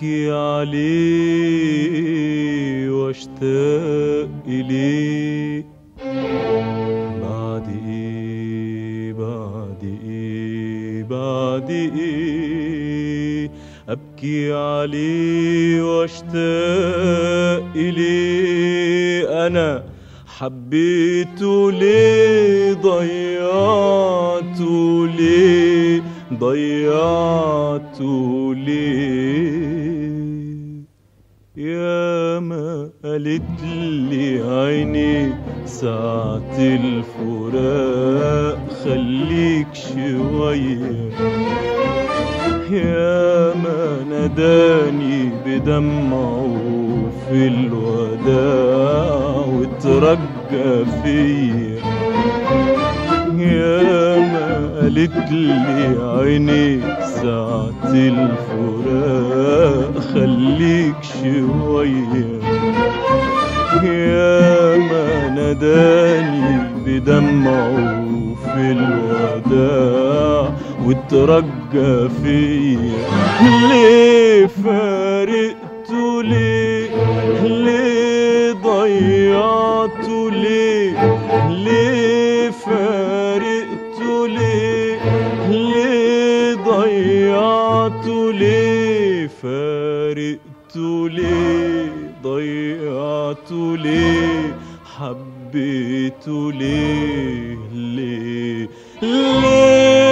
أبكي عليه واشتاق إليه بعد إيه بعد إيه بعد إيه أبكي عليه واشتاق إليه أنا حبيته ليه ضيعته ليه ضيعته ليه يا ما قالت لي عيني ساعة الفراق خليك شوية. يا ما ناداني بدمعه في الوداع وترجى فيا. يا قالت لي عيني ساعة الفراق خليك شوية. يا ما ناداني بدمعه في الوداع وترجى فيا. ليه فارقته ليه ليه؟ ضيعته ليه حبيته ليه ليه؟ ليه؟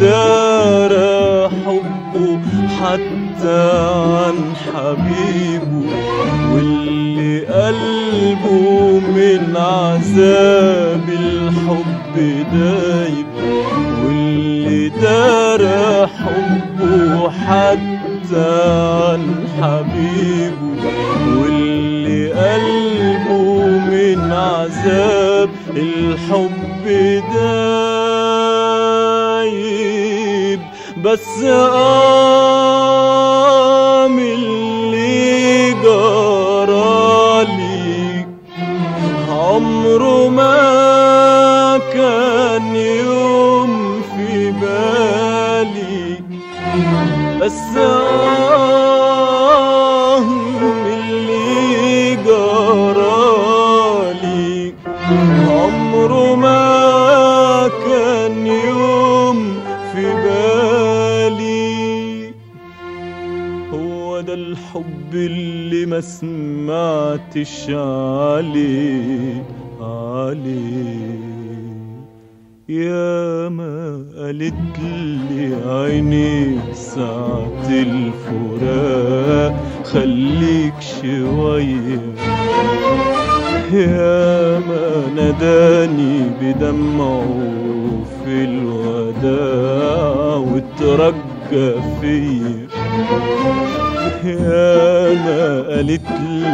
دار حبه حتى عن حبيبه واللي قلبه من عذاب الحب دايب واللي دار حبه حتى عن حبيبه واللي قلبه من عذاب الحب دايب بس قام اللي جرالي. عمره ما كان يوم في بالي. بس آه اللي ما سمعتش عليه عليه يا ما قالت لي عيني ساعة الفراق خليك شوية. يا ما ناداني بدمعه في الوداع وترجى فيا. يا ما قالت لي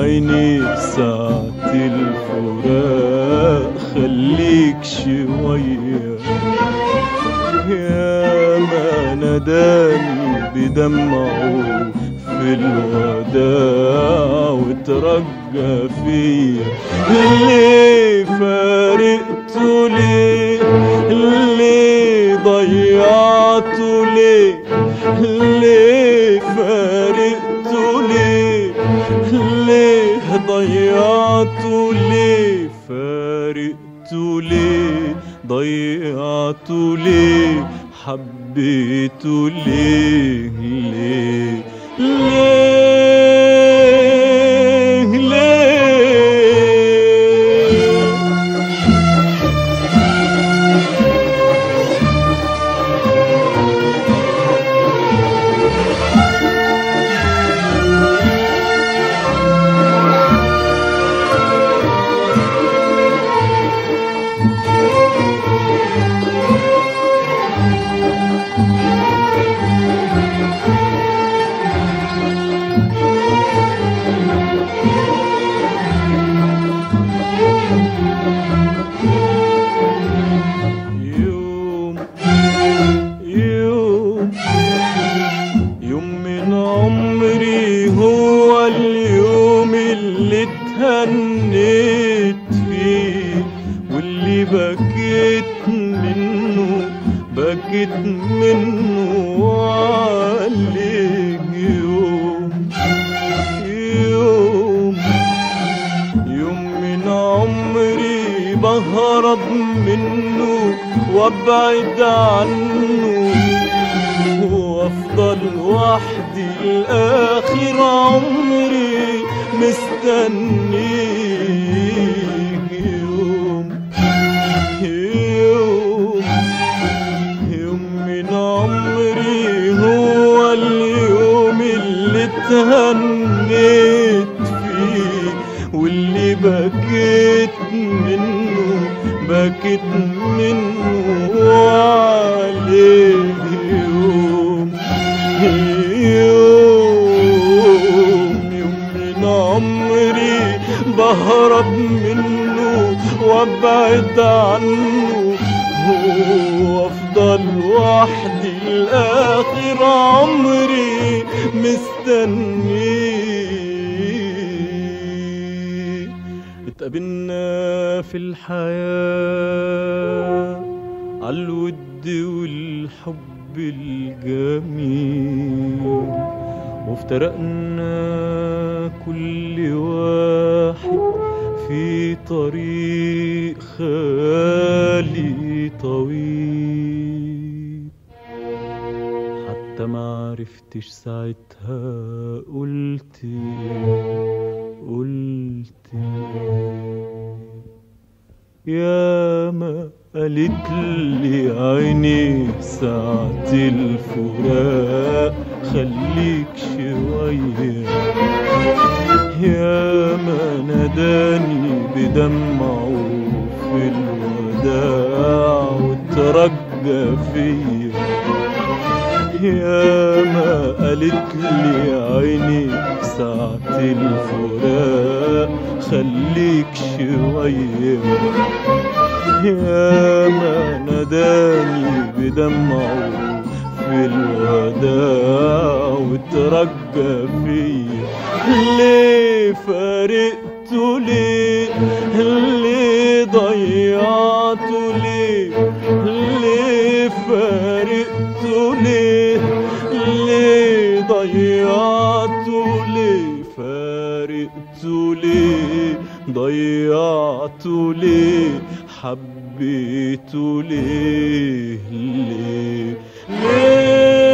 عيني ساعة الفراق خليك شوية. يا ما ناداني بدمعه في الوداع وترجى فيا. ليه فارقته ليه ضيعته ليه حبيته ليه ليه ليه بهرب منه وابعد عنه. وافضل وحدي لاخر عمري مستنيه يوم يوم من عمري بهرب منه وابعد عنه. وافضل وحدي لاخر عمري مستنيه اتقابلنا في الحياة عالود والحب. الجميل وافترقنا كل واحد في طريق خالي طويل. حتى ما عرفتش ساعتها قلت قلت يا ما قالت لي عيني ساعة الفراق خليك شوية. يا ما ناداني بدمعه في الوداع وترجى فيا. يا ما قالت لي عيني ساعة الفراق خليك شوية. يا ما ناداني بدمعه في الوداع وترجى فيا ليه فارقته ليه ليه ضيعته ليه ليه فارقته ليه ليه ضيعته ليه فارقته ليه ضيعته ليه حبيته ليه ليه؟ ليه؟